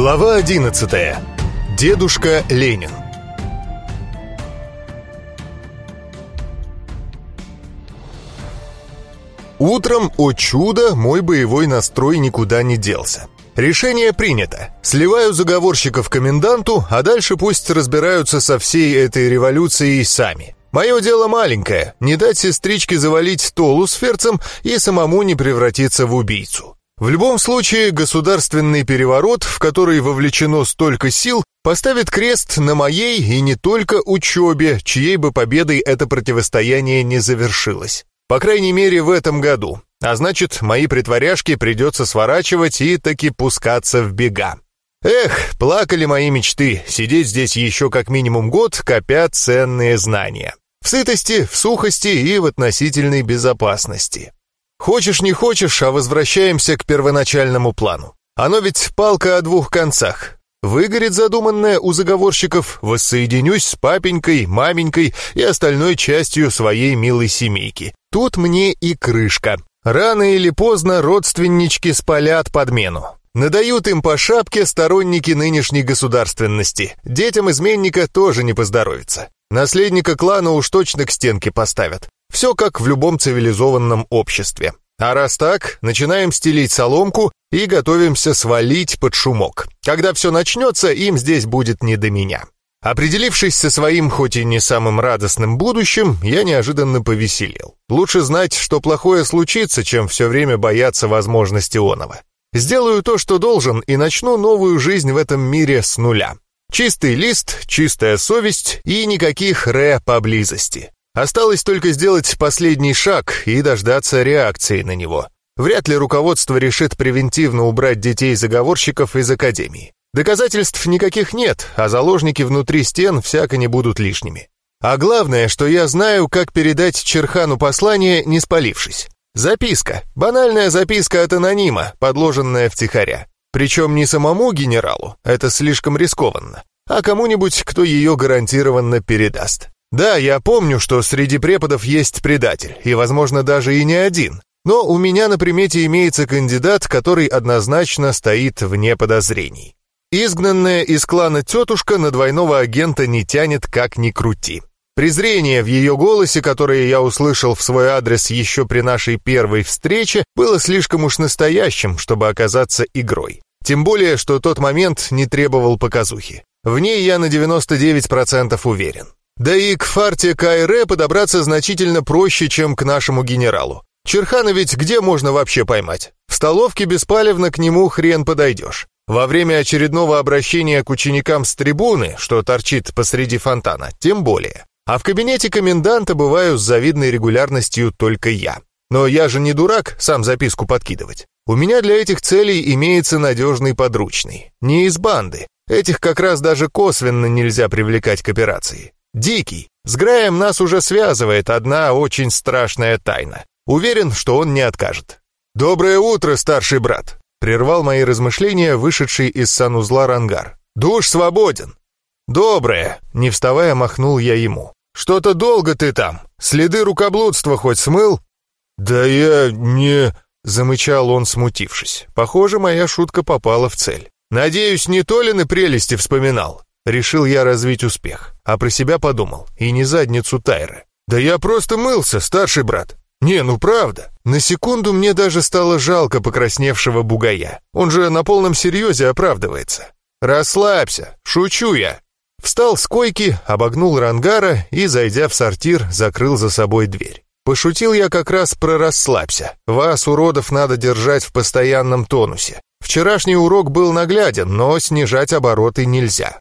Глава 11. Дедушка Ленин. Утром, о чудо, мой боевой настрой никуда не делся. Решение принято. Сливаю заговорщиков коменданту, а дальше пусть разбираются со всей этой революцией сами. Мое дело маленькое — не дать сестричке завалить Толу с Ферцем и самому не превратиться в убийцу. В любом случае, государственный переворот, в который вовлечено столько сил, поставит крест на моей и не только учебе, чьей бы победой это противостояние не завершилось. По крайней мере, в этом году. А значит, мои притворяшки придется сворачивать и таки пускаться в бега. Эх, плакали мои мечты, сидеть здесь еще как минимум год, копя ценные знания. В сытости, в сухости и в относительной безопасности. Хочешь не хочешь, а возвращаемся к первоначальному плану. Оно ведь палка о двух концах. Выгорит задуманное у заговорщиков, воссоединюсь с папенькой, маменькой и остальной частью своей милой семейки. Тут мне и крышка. Рано или поздно родственнички спалят подмену. Надают им по шапке сторонники нынешней государственности. Детям изменника тоже не поздоровится. Наследника клана уж точно к стенке поставят. Все как в любом цивилизованном обществе. А раз так, начинаем стелить соломку и готовимся свалить под шумок. Когда все начнется, им здесь будет не до меня. Определившись со своим, хоть и не самым радостным будущим, я неожиданно повеселел. Лучше знать, что плохое случится, чем все время бояться возможности оного. Сделаю то, что должен, и начну новую жизнь в этом мире с нуля. Чистый лист, чистая совесть и никаких ре поблизости. Осталось только сделать последний шаг и дождаться реакции на него. Вряд ли руководство решит превентивно убрать детей-заговорщиков из академии. Доказательств никаких нет, а заложники внутри стен всяко не будут лишними. А главное, что я знаю, как передать Черхану послание, не спалившись. Записка. Банальная записка от анонима, подложенная втихаря. Причем не самому генералу, это слишком рискованно, а кому-нибудь, кто ее гарантированно передаст. Да, я помню, что среди преподов есть предатель, и, возможно, даже и не один. Но у меня на примете имеется кандидат, который однозначно стоит вне подозрений. Изгнанная из клана тетушка на двойного агента не тянет как ни крути. Презрение в ее голосе, которое я услышал в свой адрес еще при нашей первой встрече, было слишком уж настоящим, чтобы оказаться игрой. Тем более, что тот момент не требовал показухи. В ней я на 99% уверен. Да и к фарте Кайре подобраться значительно проще, чем к нашему генералу. Черхана ведь где можно вообще поймать? В столовке беспалевно к нему хрен подойдешь. Во время очередного обращения к ученикам с трибуны, что торчит посреди фонтана, тем более. А в кабинете коменданта бываю с завидной регулярностью только я. Но я же не дурак сам записку подкидывать. У меня для этих целей имеется надежный подручный. Не из банды. Этих как раз даже косвенно нельзя привлекать к операции. Дикий. С Граем нас уже связывает одна очень страшная тайна. Уверен, что он не откажет. «Доброе утро, старший брат!» Прервал мои размышления вышедший из санузла рангар. «Душ свободен!» «Доброе!» — не вставая махнул я ему. «Что-то долго ты там. Следы рукоблудства хоть смыл?» «Да я не...» — замычал он, смутившись. Похоже, моя шутка попала в цель. «Надеюсь, не Толины прелести вспоминал?» Решил я развить успех, а про себя подумал, и не задницу Тайры. «Да я просто мылся, старший брат!» «Не, ну правда!» На секунду мне даже стало жалко покрасневшего бугая. Он же на полном серьезе оправдывается. «Расслабься, шучу я!» Встал с койки, обогнул рангара и, зайдя в сортир, закрыл за собой дверь. Пошутил я как раз про «расслабься». Вас, уродов, надо держать в постоянном тонусе. Вчерашний урок был нагляден, но снижать обороты нельзя.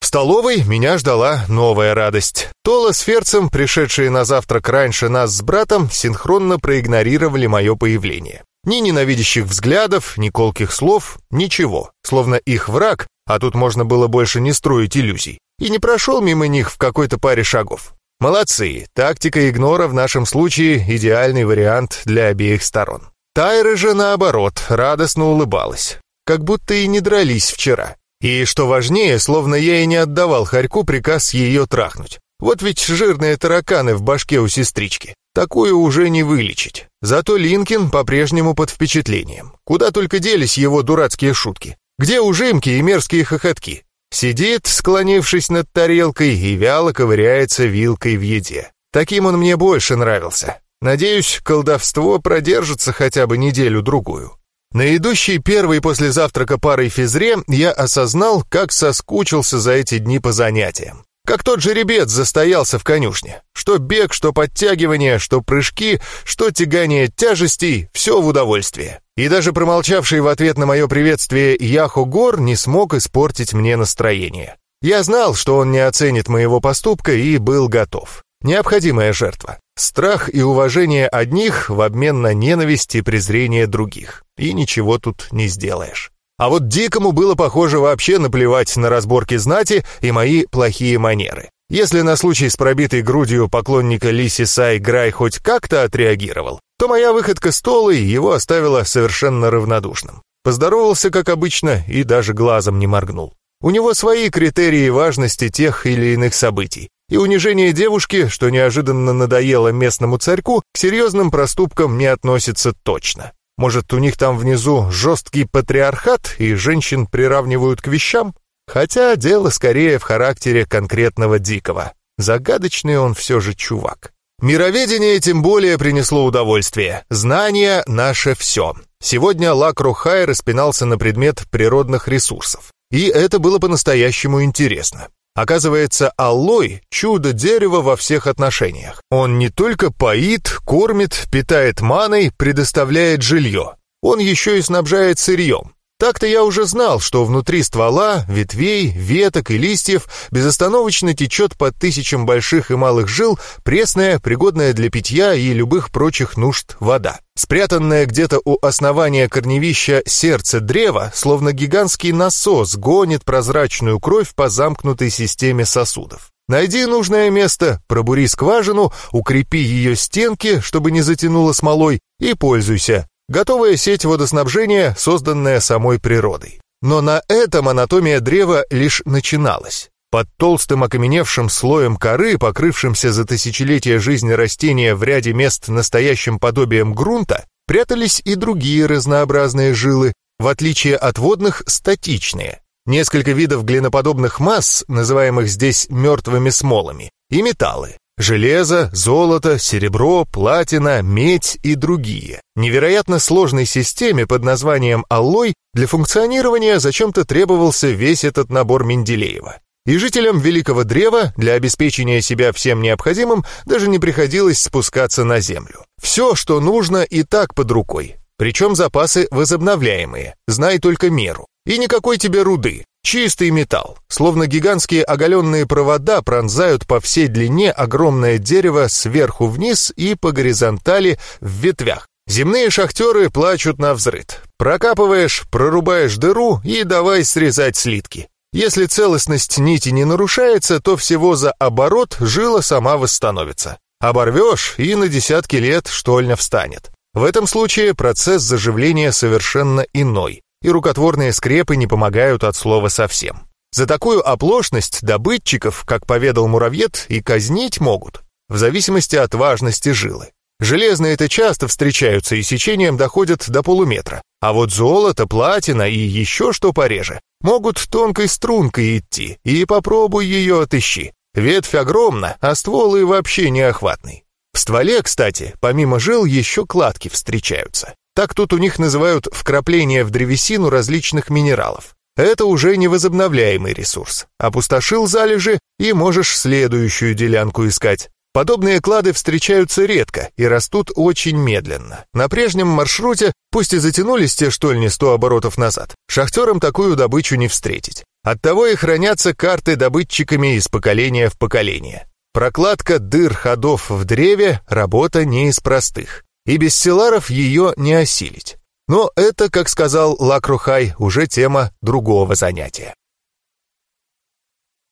В столовой меня ждала новая радость. Тола с Ферцем, пришедшие на завтрак раньше нас с братом, синхронно проигнорировали мое появление. Ни ненавидящих взглядов, ни колких слов, ничего. Словно их враг, а тут можно было больше не строить иллюзий. И не прошел мимо них в какой-то паре шагов. Молодцы, тактика игнора в нашем случае идеальный вариант для обеих сторон. Тайра же, наоборот, радостно улыбалась. Как будто и не дрались вчера. И, что важнее, словно я и не отдавал Харьку приказ ее трахнуть. Вот ведь жирные тараканы в башке у сестрички. Такую уже не вылечить. Зато Линкин по-прежнему под впечатлением. Куда только делись его дурацкие шутки. Где ужимки и мерзкие хохотки? Сидит, склонившись над тарелкой, и вяло ковыряется вилкой в еде. Таким он мне больше нравился. Надеюсь, колдовство продержится хотя бы неделю-другую. На идущей первой после завтрака парой физре я осознал, как соскучился за эти дни по занятиям. Как тот жеребец застоялся в конюшне. Что бег, что подтягивание, что прыжки, что тягание тяжестей — все в удовольствие. И даже промолчавший в ответ на мое приветствие Яхо Гор не смог испортить мне настроение. Я знал, что он не оценит моего поступка и был готов. Необходимая жертва. Страх и уважение одних в обмен на ненависть и презрение других. И ничего тут не сделаешь. А вот Дикому было, похоже, вообще наплевать на разборки знати и мои плохие манеры. Если на случай с пробитой грудью поклонника Лиси Сай Грай хоть как-то отреагировал, то моя выходка с Толой его оставила совершенно равнодушным. Поздоровался, как обычно, и даже глазом не моргнул. У него свои критерии важности тех или иных событий, и унижение девушки, что неожиданно надоело местному царьку, к серьезным проступкам не относится точно. Может, у них там внизу жесткий патриархат, и женщин приравнивают к вещам? Хотя дело скорее в характере конкретного Дикого. Загадочный он все же чувак. Мироведение тем более принесло удовольствие. Знание — наше все. Сегодня Лак Рухай распинался на предмет природных ресурсов. И это было по-настоящему интересно. Оказывается, аллой — чудо дерева во всех отношениях. Он не только поит, кормит, питает маной, предоставляет жилье. Он еще и снабжает сырьем. Так-то я уже знал, что внутри ствола, ветвей, веток и листьев безостановочно течет по тысячам больших и малых жил пресная, пригодная для питья и любых прочих нужд вода. Спрятанное где-то у основания корневища сердце древа, словно гигантский насос, гонит прозрачную кровь по замкнутой системе сосудов. Найди нужное место, пробури скважину, укрепи ее стенки, чтобы не затянуло смолой, и пользуйся. Готовая сеть водоснабжения, созданная самой природой. Но на этом анатомия древа лишь начиналась. Под толстым окаменевшим слоем коры, покрывшимся за тысячелетия жизни растения в ряде мест настоящим подобием грунта, прятались и другие разнообразные жилы, в отличие от водных, статичные. Несколько видов глиноподобных масс, называемых здесь мертвыми смолами, и металлы. Железо, золото, серебро, платина, медь и другие. Невероятно сложной системе под названием аллой для функционирования зачем-то требовался весь этот набор Менделеева. И жителям Великого Древа для обеспечения себя всем необходимым даже не приходилось спускаться на землю. Все, что нужно, и так под рукой. Причем запасы возобновляемые, знай только меру. И никакой тебе руды, Чистый металл, словно гигантские оголенные провода пронзают по всей длине огромное дерево сверху вниз и по горизонтали в ветвях. Земные шахтеры плачут на взрыд. Прокапываешь, прорубаешь дыру и давай срезать слитки. Если целостность нити не нарушается, то всего за оборот жила сама восстановится. Оборвешь, и на десятки лет штольня встанет. В этом случае процесс заживления совершенно иной и рукотворные скрепы не помогают от слова совсем. За такую оплошность добытчиков, как поведал муравьед, и казнить могут, в зависимости от важности жилы. Железные-то часто встречаются и сечением доходят до полуметра, а вот золото, платина и еще что пореже могут тонкой стрункой идти, и попробуй ее отыщи. Ветвь огромна, а ствол и вообще неохватный. В стволе, кстати, помимо жил еще кладки встречаются. Так тут у них называют вкрапление в древесину различных минералов. Это уже невозобновляемый ресурс. Опустошил залежи и можешь следующую делянку искать. Подобные клады встречаются редко и растут очень медленно. На прежнем маршруте, пусть и затянулись те штольни 100 оборотов назад, шахтерам такую добычу не встретить. Оттого и хранятся карты добытчиками из поколения в поколение. Прокладка дыр ходов в древе – работа не из простых и без селаров ее не осилить. Но это, как сказал Лакрухай, уже тема другого занятия.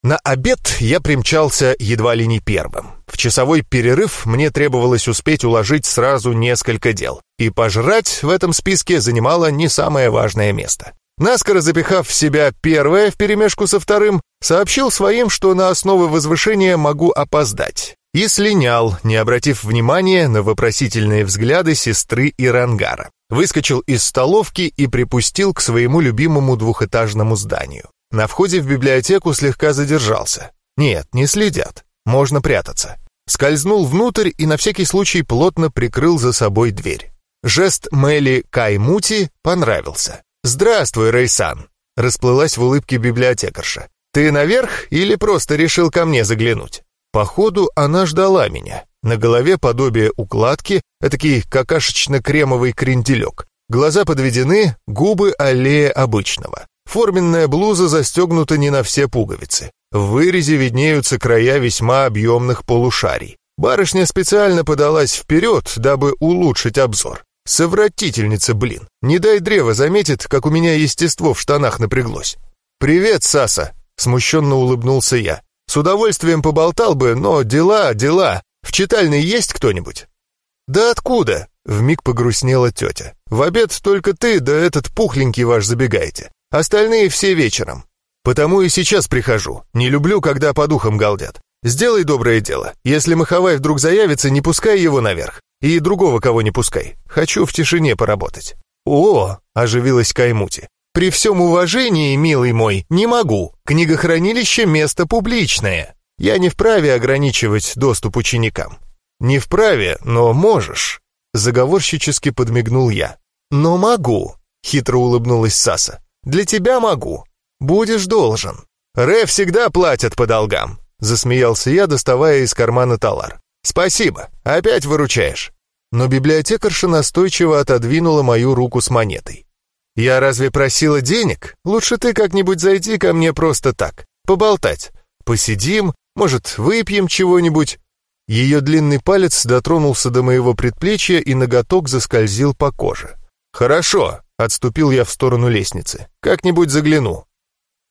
На обед я примчался едва ли не первым. В часовой перерыв мне требовалось успеть уложить сразу несколько дел, и пожрать в этом списке занимало не самое важное место. Наскоро запихав в себя первое вперемешку со вторым, сообщил своим, что на основы возвышения могу опоздать, и слинял, не обратив внимания на вопросительные взгляды сестры Ирангара. Выскочил из столовки и припустил к своему любимому двухэтажному зданию. На входе в библиотеку слегка задержался. Нет, не следят. Можно прятаться. Скользнул внутрь и на всякий случай плотно прикрыл за собой дверь. Жест Мэли Каймути понравился. «Здравствуй, Рейсан!» Расплылась в улыбке библиотекарша. «Ты наверх или просто решил ко мне заглянуть?» Походу, она ждала меня. На голове подобие укладки, этакий какашечно-кремовый кренделек. Глаза подведены, губы аллея обычного. Форменная блуза застегнута не на все пуговицы. В вырезе виднеются края весьма объемных полушарий. Барышня специально подалась вперед, дабы улучшить обзор. Совратительница, блин. Не дай древо заметит, как у меня естество в штанах напряглось. «Привет, Саса!» — смущенно улыбнулся я. С удовольствием поболтал бы, но дела, дела. В читальной есть кто-нибудь?» «Да откуда?» — вмиг погрустнела тетя. «В обед только ты да этот пухленький ваш забегаете. Остальные все вечером. Потому и сейчас прихожу. Не люблю, когда по духам галдят. Сделай доброе дело. Если Маховай вдруг заявится, не пускай его наверх. И другого кого не пускай. Хочу в тишине поработать». «О!» — оживилась Каймути. При всем уважении, милый мой, не могу. Книгохранилище — место публичное. Я не вправе ограничивать доступ ученикам. Не вправе, но можешь. Заговорщически подмигнул я. Но могу, хитро улыбнулась Саса. Для тебя могу. Будешь должен. Ре всегда платят по долгам. Засмеялся я, доставая из кармана талар. «Спасибо, опять выручаешь». Но библиотекарша настойчиво отодвинула мою руку с монетой. «Я разве просила денег? Лучше ты как-нибудь зайди ко мне просто так, поболтать. Посидим, может, выпьем чего-нибудь?» Ее длинный палец дотронулся до моего предплечья и ноготок заскользил по коже. «Хорошо», — отступил я в сторону лестницы. «Как-нибудь загляну».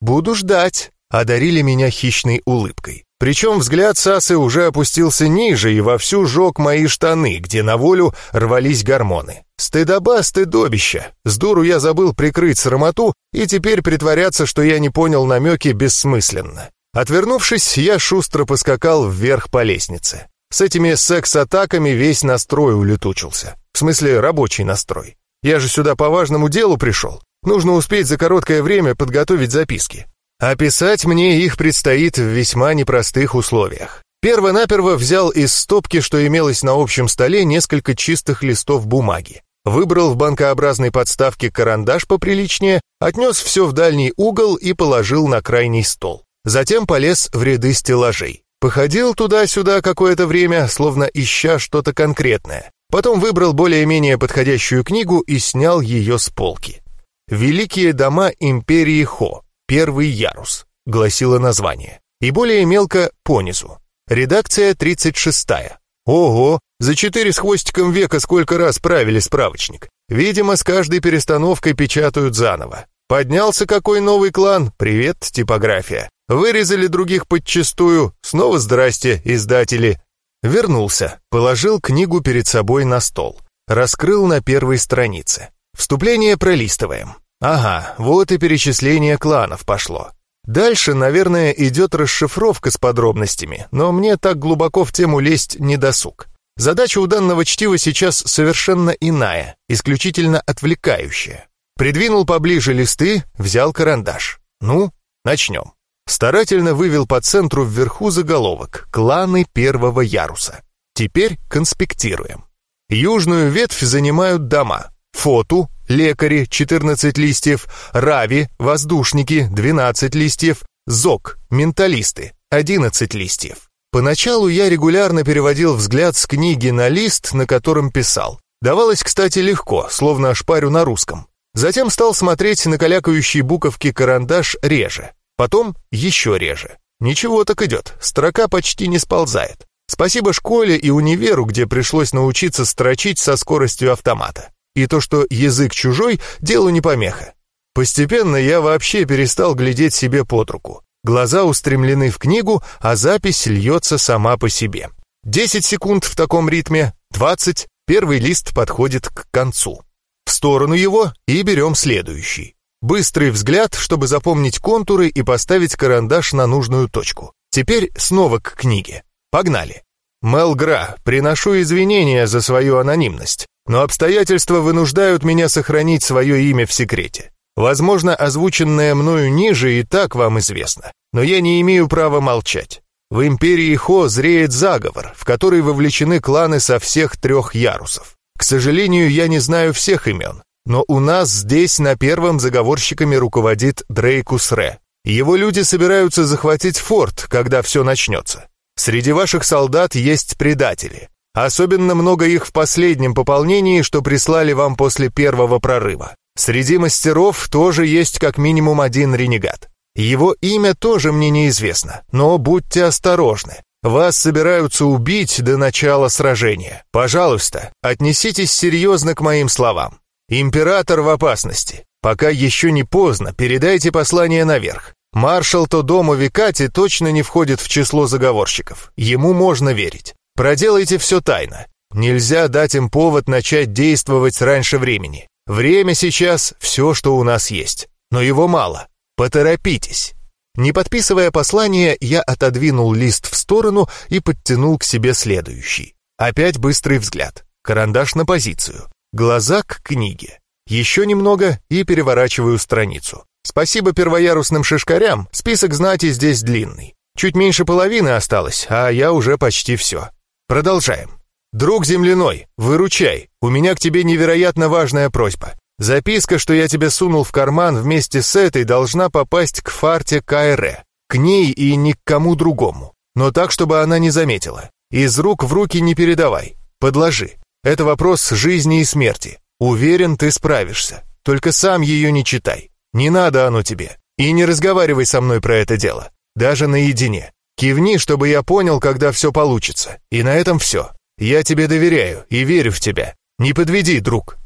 «Буду ждать», — одарили меня хищной улыбкой. Причем взгляд Сасы уже опустился ниже и вовсю жег мои штаны, где на волю рвались гормоны. Стыдоба, стыдобища. С дуру я забыл прикрыть срамоту, и теперь притворяться, что я не понял намеки, бессмысленно. Отвернувшись, я шустро поскакал вверх по лестнице. С этими секс-атаками весь настрой улетучился. В смысле, рабочий настрой. Я же сюда по важному делу пришел. Нужно успеть за короткое время подготовить записки. Описать мне их предстоит в весьма непростых условиях. Перво-наперво взял из стопки, что имелось на общем столе, несколько чистых листов бумаги. Выбрал в банкообразной подставке карандаш поприличнее, отнес все в дальний угол и положил на крайний стол. Затем полез в ряды стеллажей. Походил туда-сюда какое-то время, словно ища что-то конкретное. Потом выбрал более-менее подходящую книгу и снял ее с полки. «Великие дома империи Хо. Первый ярус», — гласило название. И более мелко понизу. Редакция 36-я. Ого, за четыре с хвостиком века сколько раз правили справочник. Видимо, с каждой перестановкой печатают заново. Поднялся какой новый клан, привет, типография. Вырезали других подчистую, снова здрасте, издатели. Вернулся, положил книгу перед собой на стол. Раскрыл на первой странице. Вступление пролистываем. Ага, вот и перечисление кланов пошло. Дальше, наверное, идет расшифровка с подробностями, но мне так глубоко в тему лезть не досуг. Задача у данного чтива сейчас совершенно иная, исключительно отвлекающая. Придвинул поближе листы, взял карандаш. Ну, начнем. Старательно вывел по центру вверху заголовок «Кланы первого яруса». Теперь конспектируем. Южную ветвь занимают дома. Фоту, лекари 14 листьев, Рави, воздушники 12 листьев, Зок, менталисты 11 листьев. Поначалу я регулярно переводил взгляд с книги на лист, на котором писал. Давалось, кстати, легко, словно шпарю на русском. Затем стал смотреть на калякающие буковки карандаш реже. Потом еще реже. Ничего так идет, строка почти не сползает. Спасибо школе и универу, где пришлось научиться строчить со скоростью автомата. И то, что язык чужой, делу не помеха. Постепенно я вообще перестал глядеть себе под руку. Глаза устремлены в книгу, а запись льется сама по себе. Десять секунд в таком ритме, двадцать, первый лист подходит к концу. В сторону его и берем следующий. Быстрый взгляд, чтобы запомнить контуры и поставить карандаш на нужную точку. Теперь снова к книге. Погнали. Мелгра, приношу извинения за свою анонимность, но обстоятельства вынуждают меня сохранить свое имя в секрете. Возможно, озвученное мною ниже и так вам известно, но я не имею права молчать. В империи Хо зреет заговор, в который вовлечены кланы со всех трех ярусов. К сожалению, я не знаю всех имен, но у нас здесь на первом заговорщиками руководит Дрейкус Ре. Его люди собираются захватить форт, когда все начнется. Среди ваших солдат есть предатели. Особенно много их в последнем пополнении, что прислали вам после первого прорыва. Среди мастеров тоже есть как минимум один ренегат. Его имя тоже мне неизвестно, но будьте осторожны. Вас собираются убить до начала сражения. Пожалуйста, отнеситесь серьезно к моим словам. Император в опасности. Пока еще не поздно, передайте послание наверх. Маршал Тодомо Викати точно не входит в число заговорщиков. Ему можно верить. Проделайте все тайно. Нельзя дать им повод начать действовать раньше времени. Время сейчас все, что у нас есть. Но его мало. Поторопитесь. Не подписывая послание, я отодвинул лист в сторону и подтянул к себе следующий. Опять быстрый взгляд. Карандаш на позицию. Глаза к книге. Еще немного и переворачиваю страницу. Спасибо первоярусным шишкарям, список знати здесь длинный. Чуть меньше половины осталось, а я уже почти все. Продолжаем. «Друг земляной, выручай, у меня к тебе невероятно важная просьба. Записка, что я тебе сунул в карман вместе с этой, должна попасть к фарте Кайре. К ней и ни к кому другому. Но так, чтобы она не заметила. Из рук в руки не передавай. Подложи. Это вопрос жизни и смерти. Уверен, ты справишься. Только сам ее не читай. Не надо оно тебе. И не разговаривай со мной про это дело. Даже наедине. Кивни, чтобы я понял, когда все получится. И на этом все. Я тебе доверяю и верю в тебя. Не подведи, друг.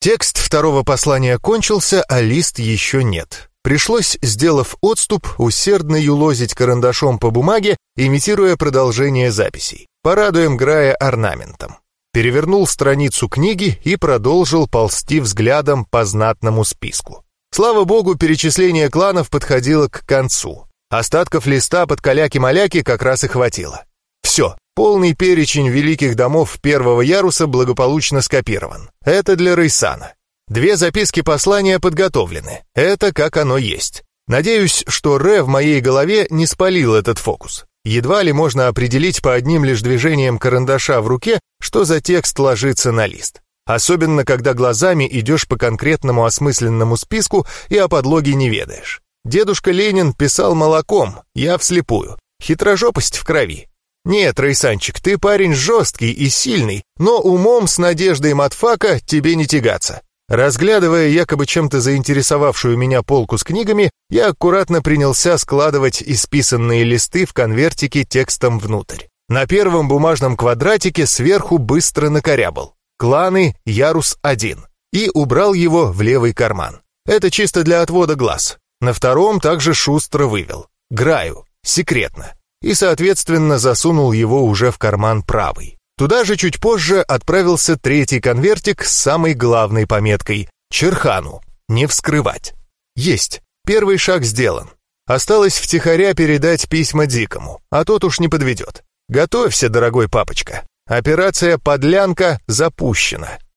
Текст второго послания кончился, а лист еще нет. Пришлось, сделав отступ, усердно юлозить карандашом по бумаге, имитируя продолжение записей. Порадуем Грая орнаментом перевернул страницу книги и продолжил ползти взглядом по знатному списку. Слава богу, перечисление кланов подходило к концу. Остатков листа под каляки-маляки как раз и хватило. Все, полный перечень великих домов первого яруса благополучно скопирован. Это для Рейсана. Две записки послания подготовлены. Это как оно есть. Надеюсь, что Ре в моей голове не спалил этот фокус. Едва ли можно определить по одним лишь движениям карандаша в руке, что за текст ложится на лист. Особенно, когда глазами идешь по конкретному осмысленному списку и о подлоге не ведаешь. Дедушка Ленин писал молоком, я вслепую. Хитрожопость в крови. Нет, Рейсанчик, ты парень жесткий и сильный, но умом с надеждой матфака тебе не тягаться. Разглядывая якобы чем-то заинтересовавшую меня полку с книгами, я аккуратно принялся складывать исписанные листы в конвертике текстом внутрь. На первом бумажном квадратике сверху быстро накорябал. Кланы Ярус-1. И убрал его в левый карман. Это чисто для отвода глаз. На втором также шустро вывел. Граю. Секретно. И, соответственно, засунул его уже в карман правый. Туда же чуть позже отправился третий конвертик с самой главной пометкой «Черхану. Не вскрывать». Есть. Первый шаг сделан. Осталось втихаря передать письма Дикому, а тот уж не подведет. Готовься, дорогой папочка. Операция «Подлянка» запущена.